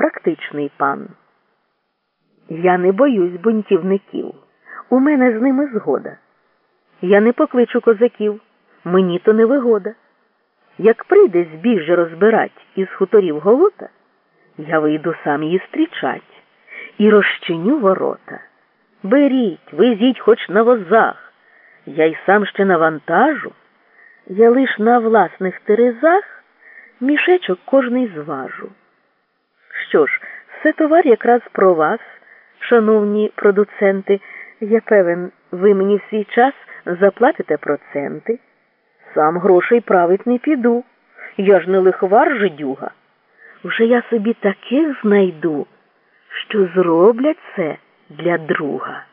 практичний пан. Я не боюсь бунтівників. У мене з ними згода. Я не покличу козаків, мені то не вигода. Як прийде збіжжя розбирать із хуторів голота, я вийду сам її стрічать і розчиню ворота. Беріть, везіть хоч на возах, я й сам ще навантажу, я лиш на власних терезах мішечок кожний зважу. Що ж, все товар якраз про вас, шановні продуценти. Я певен, ви мені в свій час заплатите проценти. Сам грошей править не піду. Я ж не лихвар жидюга. Вже я собі таких знайду, що зроблять це для друга.